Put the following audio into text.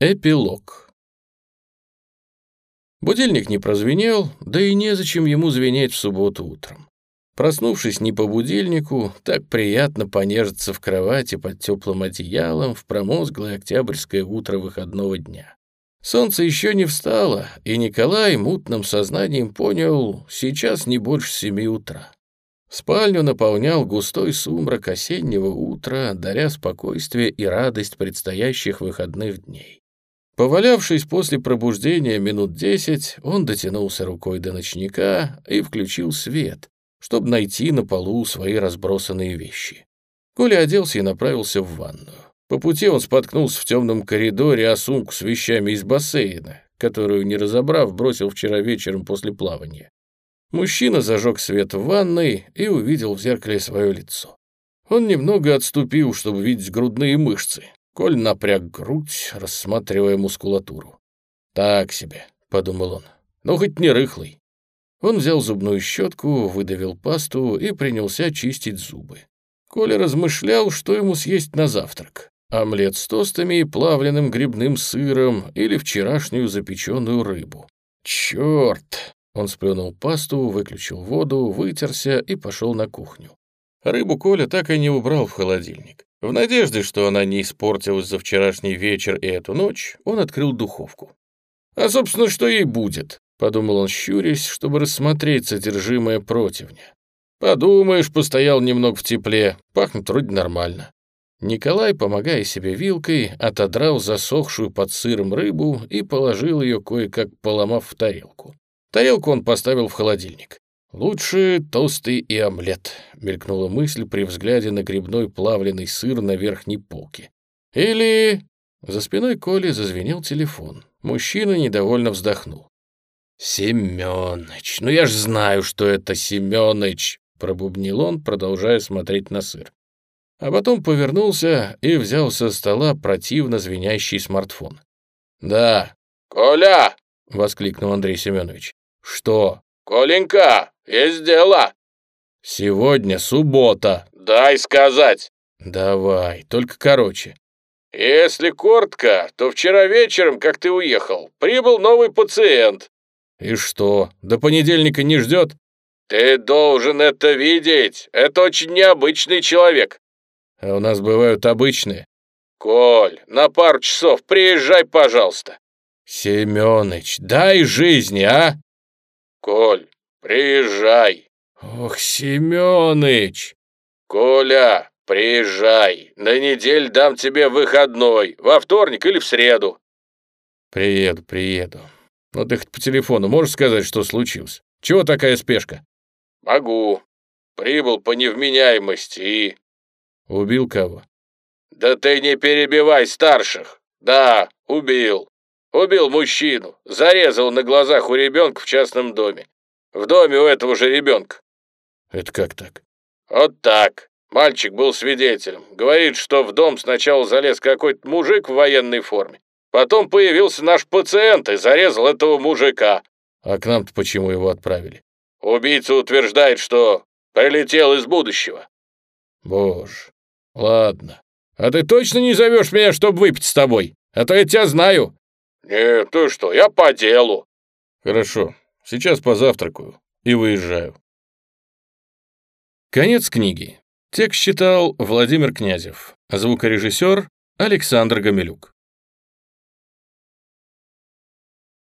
Эпилог. Будильник не прозвенел, да и незачем ему звенеть в субботу утром. Проснувшись не по будильнику, так приятно понежиться в кровати под теплым одеялом в промозглое октябрьское утро выходного дня. Солнце еще не встало, и Николай мутным сознанием понял, сейчас не больше семи утра. Спальню наполнял густой сумрак осеннего утра, даря спокойствие и радость предстоящих выходных дней. Повалявшись после пробуждения минут десять, он дотянулся рукой до ночника и включил свет, чтобы найти на полу свои разбросанные вещи. Коля оделся и направился в ванную. По пути он споткнулся в темном коридоре о сумку с вещами из бассейна, которую, не разобрав, бросил вчера вечером после плавания. Мужчина зажег свет в ванной и увидел в зеркале свое лицо. Он немного отступил, чтобы видеть грудные мышцы, Коль напряг грудь, рассматривая мускулатуру. «Так себе», — подумал он, — «ну хоть не рыхлый». Он взял зубную щетку, выдавил пасту и принялся чистить зубы. Коля размышлял, что ему съесть на завтрак. Омлет с тостами и плавленным грибным сыром или вчерашнюю запеченную рыбу. «Черт!» Он сплюнул пасту, выключил воду, вытерся и пошел на кухню. Рыбу Коля так и не убрал в холодильник. В надежде, что она не испортилась за вчерашний вечер и эту ночь, он открыл духовку. «А, собственно, что ей будет?» — подумал он, щурясь, чтобы рассмотреть содержимое противня. «Подумаешь, постоял немного в тепле, пахнет вроде нормально». Николай, помогая себе вилкой, отодрал засохшую под сыром рыбу и положил ее, кое-как поломав в тарелку. Тарелку он поставил в холодильник. «Лучше тосты и омлет», — мелькнула мысль при взгляде на грибной плавленый сыр на верхней полке. «Или...» За спиной Коли зазвенел телефон. Мужчина недовольно вздохнул. «Семёныч, ну я ж знаю, что это Семёныч!» — пробубнил он, продолжая смотреть на сыр. А потом повернулся и взял со стола противно звенящий смартфон. «Да». «Коля!» — воскликнул Андрей Семенович. «Что?» «Коленька, есть дело!» «Сегодня суббота». «Дай сказать». «Давай, только короче». «Если коротко, то вчера вечером, как ты уехал, прибыл новый пациент». «И что, до понедельника не ждет?» «Ты должен это видеть. Это очень необычный человек». «А у нас бывают обычные». «Коль, на пару часов приезжай, пожалуйста». «Семёныч, дай жизни, а!» «Коль, приезжай!» «Ох, Семёныч!» «Коля, приезжай! На неделю дам тебе выходной, во вторник или в среду!» «Приеду, приеду. Но ты хоть по телефону можешь сказать, что случилось? Чего такая спешка?» «Могу. Прибыл по невменяемости и...» «Убил кого?» «Да ты не перебивай старших! Да, убил. Убил мужчину, зарезал на глазах у ребенка в частном доме. В доме у этого же ребенка. Это как так? Вот так. Мальчик был свидетелем. Говорит, что в дом сначала залез какой-то мужик в военной форме. Потом появился наш пациент и зарезал этого мужика. А к нам-то почему его отправили? Убийца утверждает, что прилетел из будущего. Боже, ладно. А ты точно не зовешь меня, чтобы выпить с тобой? А то я тебя знаю. «Нет, ты что, я по делу». «Хорошо, сейчас позавтракаю и выезжаю». Конец книги. Текст читал Владимир Князев, звукорежиссер Александр Гамилюк.